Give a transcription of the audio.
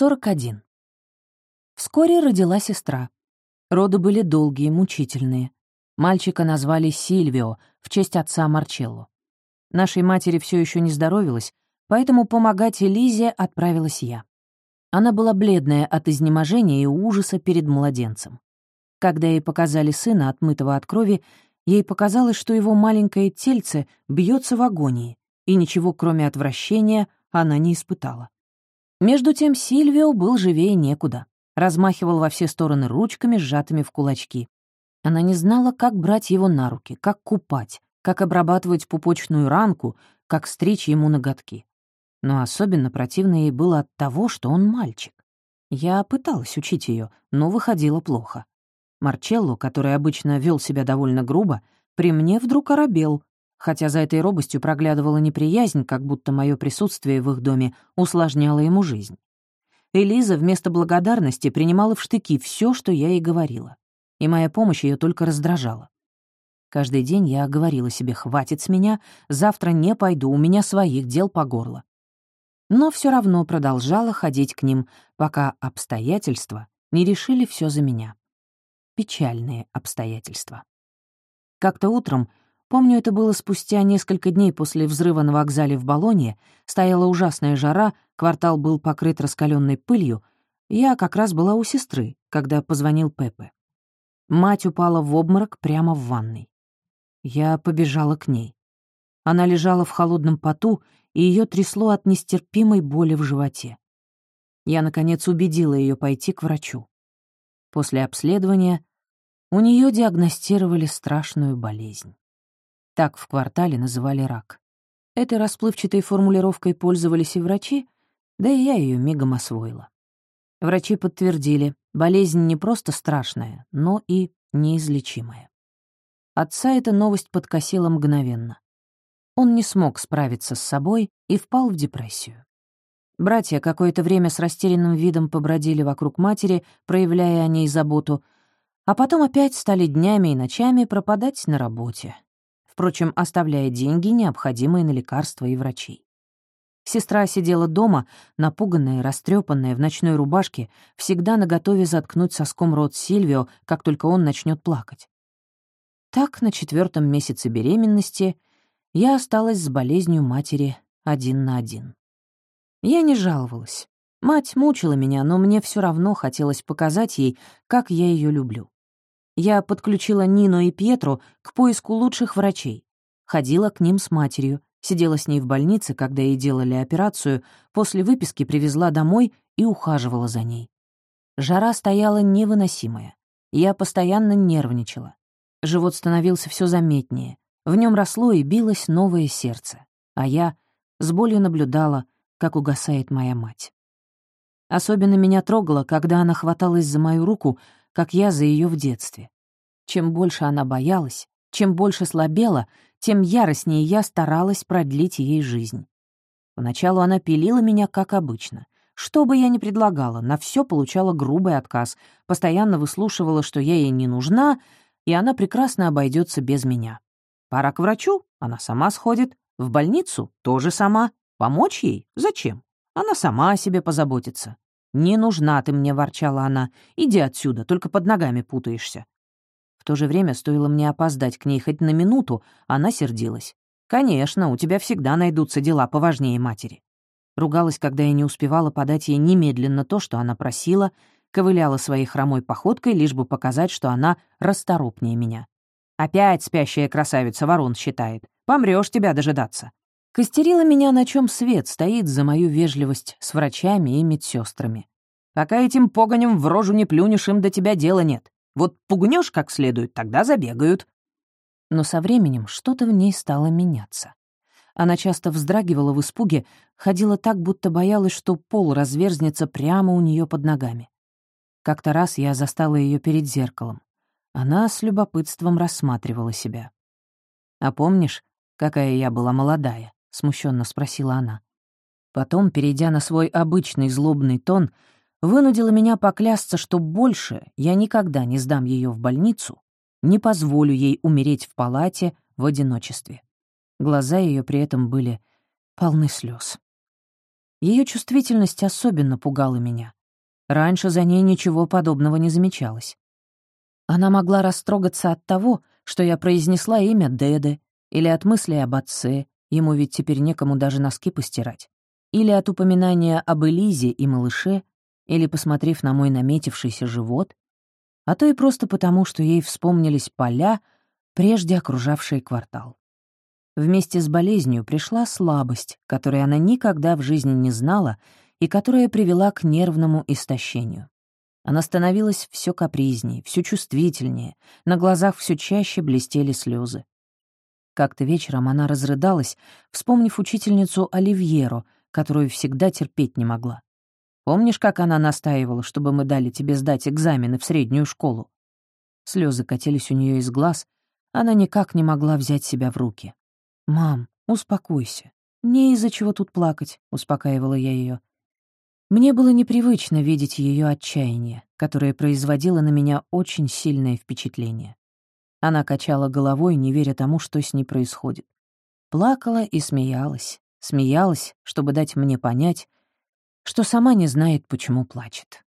41. Вскоре родила сестра. Роды были долгие, мучительные. Мальчика назвали Сильвио в честь отца Марчелло. Нашей матери все еще не здоровилась, поэтому помогать Элизе отправилась я. Она была бледная от изнеможения и ужаса перед младенцем. Когда ей показали сына, отмытого от крови, ей показалось, что его маленькое тельце бьется в агонии, и ничего, кроме отвращения, она не испытала. Между тем Сильвио был живее некуда, размахивал во все стороны ручками, сжатыми в кулачки. Она не знала, как брать его на руки, как купать, как обрабатывать пупочную ранку, как стричь ему ноготки. Но особенно противно ей было от того, что он мальчик. Я пыталась учить ее, но выходило плохо. Марчелло, который обычно вел себя довольно грубо, при мне вдруг оробел, хотя за этой робостью проглядывала неприязнь, как будто мое присутствие в их доме усложняло ему жизнь. Элиза вместо благодарности принимала в штыки все, что я ей говорила, и моя помощь ее только раздражала. Каждый день я говорила себе «хватит с меня, завтра не пойду, у меня своих дел по горло». Но все равно продолжала ходить к ним, пока обстоятельства не решили все за меня. Печальные обстоятельства. Как-то утром, помню, это было спустя несколько дней после взрыва на вокзале в Болонье, стояла ужасная жара, квартал был покрыт раскаленной пылью, я как раз была у сестры, когда позвонил Пепе. Мать упала в обморок прямо в ванной. Я побежала к ней. Она лежала в холодном поту, и ее трясло от нестерпимой боли в животе. Я, наконец, убедила ее пойти к врачу. После обследования у нее диагностировали страшную болезнь. Так в квартале называли рак. Этой расплывчатой формулировкой пользовались и врачи, да и я ее мигом освоила. Врачи подтвердили, болезнь не просто страшная, но и неизлечимая. Отца эта новость подкосила мгновенно. Он не смог справиться с собой и впал в депрессию. Братья какое-то время с растерянным видом побродили вокруг матери, проявляя о ней заботу, а потом опять стали днями и ночами пропадать на работе, впрочем, оставляя деньги, необходимые на лекарства и врачей. Сестра сидела дома, напуганная, растрепанная, в ночной рубашке, всегда наготове заткнуть соском рот Сильвио, как только он начнет плакать. Так, на четвертом месяце беременности я осталась с болезнью матери один на один. Я не жаловалась. Мать мучила меня, но мне все равно хотелось показать ей, как я ее люблю. Я подключила Нину и Пьетру к поиску лучших врачей. Ходила к ним с матерью, сидела с ней в больнице, когда ей делали операцию, после выписки привезла домой и ухаживала за ней. Жара стояла невыносимая. Я постоянно нервничала. Живот становился все заметнее. В нем росло и билось новое сердце. А я с болью наблюдала, как угасает моя мать. Особенно меня трогало, когда она хваталась за мою руку, как я за ее в детстве. Чем больше она боялась, чем больше слабела, тем яростнее я старалась продлить ей жизнь. Поначалу она пилила меня, как обычно. Что бы я ни предлагала, на все получала грубый отказ, постоянно выслушивала, что я ей не нужна, и она прекрасно обойдется без меня. Пора к врачу, она сама сходит. В больницу тоже сама. Помочь ей? Зачем? Она сама о себе позаботится. «Не нужна ты мне», — ворчала она. «Иди отсюда, только под ногами путаешься». В то же время стоило мне опоздать к ней хоть на минуту, она сердилась. «Конечно, у тебя всегда найдутся дела поважнее матери». Ругалась, когда я не успевала подать ей немедленно то, что она просила, ковыляла своей хромой походкой, лишь бы показать, что она расторопнее меня. Опять спящая красавица ворон считает. Помрёшь тебя дожидаться. Костерила меня, на чем свет стоит за мою вежливость с врачами и медсестрами. Пока этим погонем в рожу не плюнешь, им до тебя дела нет. Вот пугнешь как следует, тогда забегают. Но со временем что-то в ней стало меняться. Она часто вздрагивала в испуге, ходила так, будто боялась, что пол разверзнется прямо у нее под ногами. Как-то раз я застала ее перед зеркалом. Она с любопытством рассматривала себя. «А помнишь, какая я была молодая?» — смущенно спросила она. Потом, перейдя на свой обычный злобный тон, вынудила меня поклясться, что больше я никогда не сдам ее в больницу, не позволю ей умереть в палате в одиночестве. Глаза ее при этом были полны слез. Ее чувствительность особенно пугала меня. Раньше за ней ничего подобного не замечалось. Она могла растрогаться от того, что я произнесла имя Деде, или от мысли об отце, ему ведь теперь некому даже носки постирать, или от упоминания об Элизе и малыше, или посмотрев на мой наметившийся живот, а то и просто потому, что ей вспомнились поля, прежде окружавшие квартал. Вместе с болезнью пришла слабость, которой она никогда в жизни не знала и которая привела к нервному истощению. Она становилась все капризнее, все чувствительнее, на глазах все чаще блестели слезы. Как-то вечером она разрыдалась, вспомнив учительницу Оливьеру, которую всегда терпеть не могла. Помнишь, как она настаивала, чтобы мы дали тебе сдать экзамены в среднюю школу? Слезы катились у нее из глаз, она никак не могла взять себя в руки. «Мам, успокойся. Не из-за чего тут плакать», — успокаивала я ее. Мне было непривычно видеть ее отчаяние, которое производило на меня очень сильное впечатление. Она качала головой, не веря тому, что с ней происходит. Плакала и смеялась, смеялась, чтобы дать мне понять, что сама не знает, почему плачет.